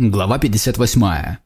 Глава 58.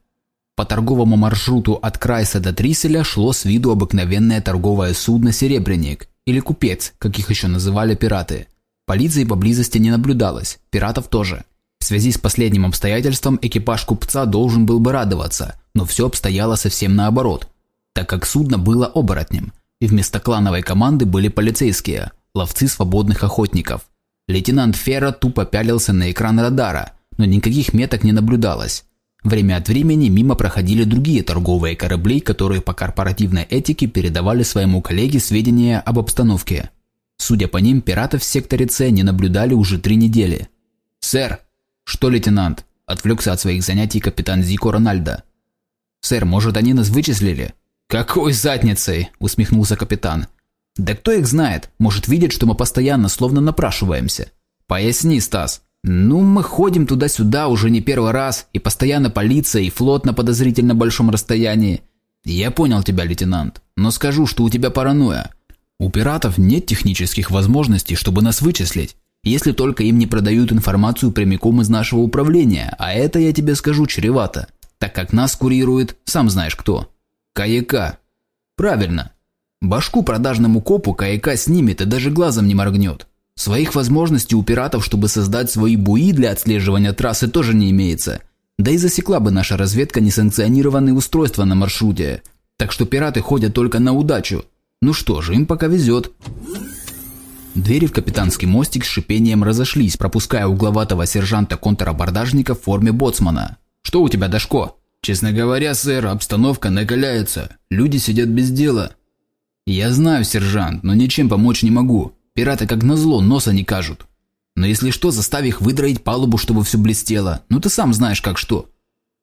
По торговому маршруту от Крайса до Триселя шло с виду обыкновенное торговое судно «Серебряник» или «Купец», как их еще называли пираты. Полиции поблизости не наблюдалось, пиратов тоже. В связи с последним обстоятельством экипаж купца должен был бы радоваться, но все обстояло совсем наоборот, так как судно было оборотнем, и вместо клановой команды были полицейские, ловцы свободных охотников. Лейтенант Ферро тупо пялился на экран радара – но никаких меток не наблюдалось. Время от времени мимо проходили другие торговые корабли, которые по корпоративной этике передавали своему коллеге сведения об обстановке. Судя по ним, пиратов в секторе С не наблюдали уже три недели. «Сэр!» «Что, лейтенант?» – отвлекся от своих занятий капитан Зико Рональдо. «Сэр, может, они нас вычислили?» «Какой задницей!» – усмехнулся капитан. «Да кто их знает? Может, видят, что мы постоянно словно напрашиваемся?» «Поясни, Стас!» Ну, мы ходим туда-сюда уже не первый раз, и постоянно полиция и флот на подозрительно большом расстоянии. Я понял тебя, лейтенант, но скажу, что у тебя паранойя. У пиратов нет технических возможностей, чтобы нас вычислить, если только им не продают информацию прямиком из нашего управления, а это, я тебе скажу, чревато, так как нас курирует, сам знаешь кто. КАЕК. Правильно. Башку продажному копу КАЕК снимет и даже глазом не моргнет. Своих возможностей у пиратов, чтобы создать свои буи для отслеживания трассы, тоже не имеется. Да и засекла бы наша разведка несанкционированные устройства на маршруте. Так что пираты ходят только на удачу. Ну что же, им пока везет. Двери в капитанский мостик с шипением разошлись, пропуская угловатого сержанта-контрабордажника в форме боцмана. «Что у тебя, Дашко?» «Честно говоря, сэр, обстановка накаляется. Люди сидят без дела». «Я знаю, сержант, но ничем помочь не могу. Пираты как назло носа не кажут. Но если что, заставь их выдроить палубу, чтобы все блестело. Ну ты сам знаешь как что».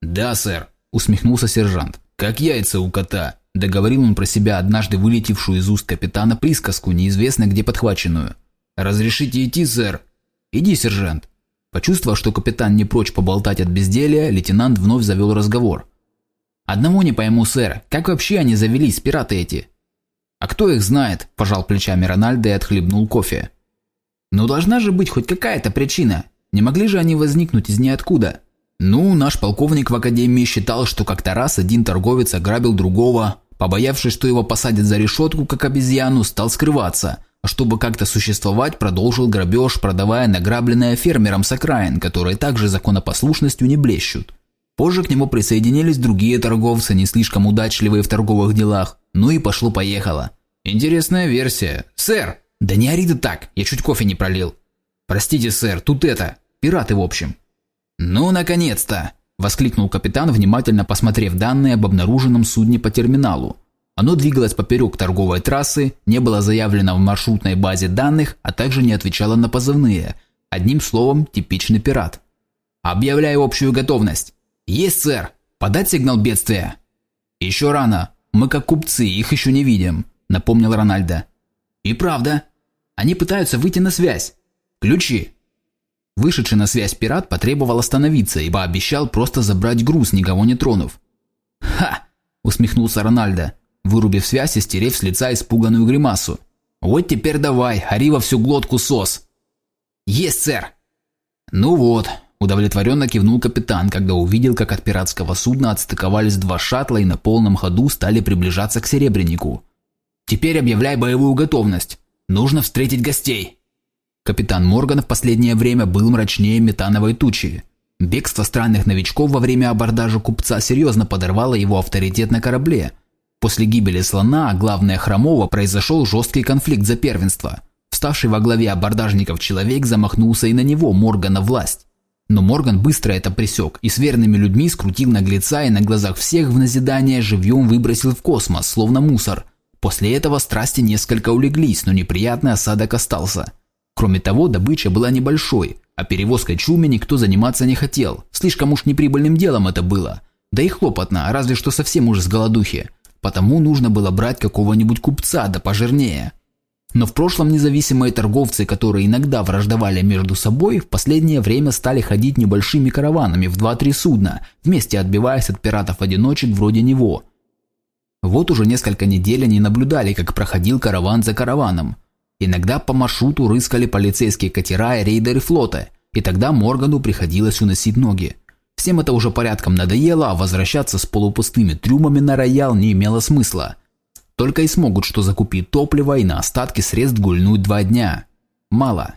«Да, сэр», – усмехнулся сержант. «Как яйца у кота», – договорил он про себя однажды вылетевшую из уст капитана присказку, неизвестно где подхваченную. «Разрешите идти, сэр?» «Иди, сержант». Почувствовав, что капитан не прочь поболтать от безделия, лейтенант вновь завел разговор. «Одному не пойму, сэр, как вообще они завелись, пираты эти? «А кто их знает?» – пожал плечами Рональдо и отхлебнул кофе. «Но должна же быть хоть какая-то причина. Не могли же они возникнуть из ниоткуда?» «Ну, наш полковник в академии считал, что как-то раз один торговец ограбил другого, побоявшись, что его посадят за решетку, как обезьяну, стал скрываться, а чтобы как-то существовать, продолжил грабеж, продавая награбленное фермерам с окраин, которые также законопослушностью не блещут. Позже к нему присоединились другие торговцы, не слишком удачливые в торговых делах, ну и пошло-поехало. Интересная версия. Сэр! Да не ори ты так, я чуть кофе не пролил. Простите, сэр, тут это, пираты в общем. Ну, наконец-то! Воскликнул капитан, внимательно посмотрев данные об обнаруженном судне по терминалу. Оно двигалось поперек торговой трассы, не было заявлено в маршрутной базе данных, а также не отвечало на позывные. Одним словом, типичный пират. «Объявляю общую готовность!» «Есть, сэр! Подать сигнал бедствия!» «Еще рано. Мы как купцы, их еще не видим», – напомнил Рональдо. «И правда. Они пытаются выйти на связь. Ключи». Вышедший на связь пират потребовал остановиться, ибо обещал просто забрать груз, никого не тронув. «Ха!» – усмехнулся Рональдо, вырубив связь и стерев с лица испуганную гримасу. «Вот теперь давай, ори во всю глотку сос!» «Есть, сэр!» «Ну вот, Удовлетворенно кивнул капитан, когда увидел, как от пиратского судна отстыковались два шаттла и на полном ходу стали приближаться к Серебрянику. «Теперь объявляй боевую готовность. Нужно встретить гостей!» Капитан Морган в последнее время был мрачнее метановой тучи. Бегство странных новичков во время абордажа купца серьезно подорвало его авторитет на корабле. После гибели слона, а главное Хромова, произошел жесткий конфликт за первенство. Вставший во главе абордажников человек замахнулся и на него, Моргана, власть. Но Морган быстро это пресек и с верными людьми скрутил наглеца и на глазах всех в назидание живьем выбросил в космос, словно мусор. После этого страсти несколько улеглись, но неприятный осадок остался. Кроме того, добыча была небольшой, а перевозкой чуми никто заниматься не хотел. Слишком уж неприбыльным делом это было. Да и хлопотно, разве что совсем уже с голодухи. Потому нужно было брать какого-нибудь купца, да пожирнее. Но в прошлом независимые торговцы, которые иногда враждовали между собой, в последнее время стали ходить небольшими караванами в 2-3 судна, вместе отбиваясь от пиратов-одиночек вроде него. Вот уже несколько недель они наблюдали, как проходил караван за караваном. Иногда по маршруту рыскали полицейские катера и рейдеры флота, и тогда Моргану приходилось уносить ноги. Всем это уже порядком надоело, а возвращаться с полупустыми трюмами на роял не имело смысла. Только и смогут что закупить топливо и на остатки средств гульнуть два дня. Мало.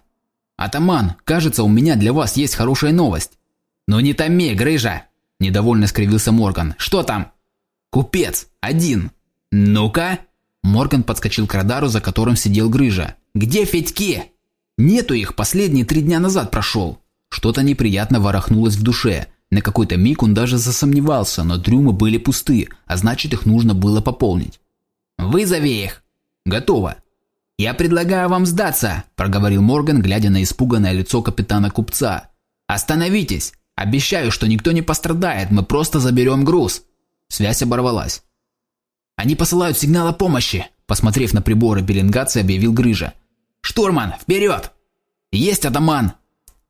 «Атаман, кажется, у меня для вас есть хорошая новость». «Ну не томи, грыжа!» – недовольно скривился Морган. «Что там?» «Купец! Один!» «Ну-ка!» Морган подскочил к радару, за которым сидел Грыжа. «Где Федьки?» «Нету их, последние три дня назад прошел». Что-то неприятно ворохнулось в душе. На какой-то миг он даже засомневался, но трюмы были пусты, а значит их нужно было пополнить. «Вызови их!» «Готово!» «Я предлагаю вам сдаться», – проговорил Морган, глядя на испуганное лицо капитана-купца. «Остановитесь! Обещаю, что никто не пострадает, мы просто заберем груз!» Связь оборвалась. «Они посылают сигнал о помощи!» Посмотрев на приборы пеленгации, объявил Грыжа. «Штурман, вперед!» «Есть, атаман!»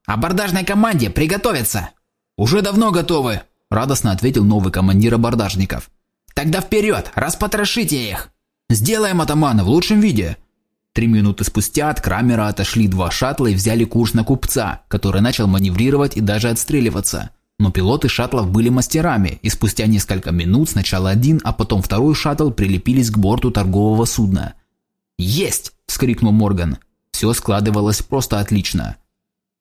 «Абордажной команде приготовиться!» «Уже давно готовы!» Радостно ответил новый командир абордажников. «Тогда вперед! Распотрошите их!» «Сделаем, атаман, в лучшем виде!» Три минуты спустя от Крамера отошли два шаттла и взяли курс на купца, который начал маневрировать и даже отстреливаться. Но пилоты шаттлов были мастерами, и спустя несколько минут сначала один, а потом второй шаттл прилепились к борту торгового судна. «Есть!» – вскрикнул Морган. Все складывалось просто отлично.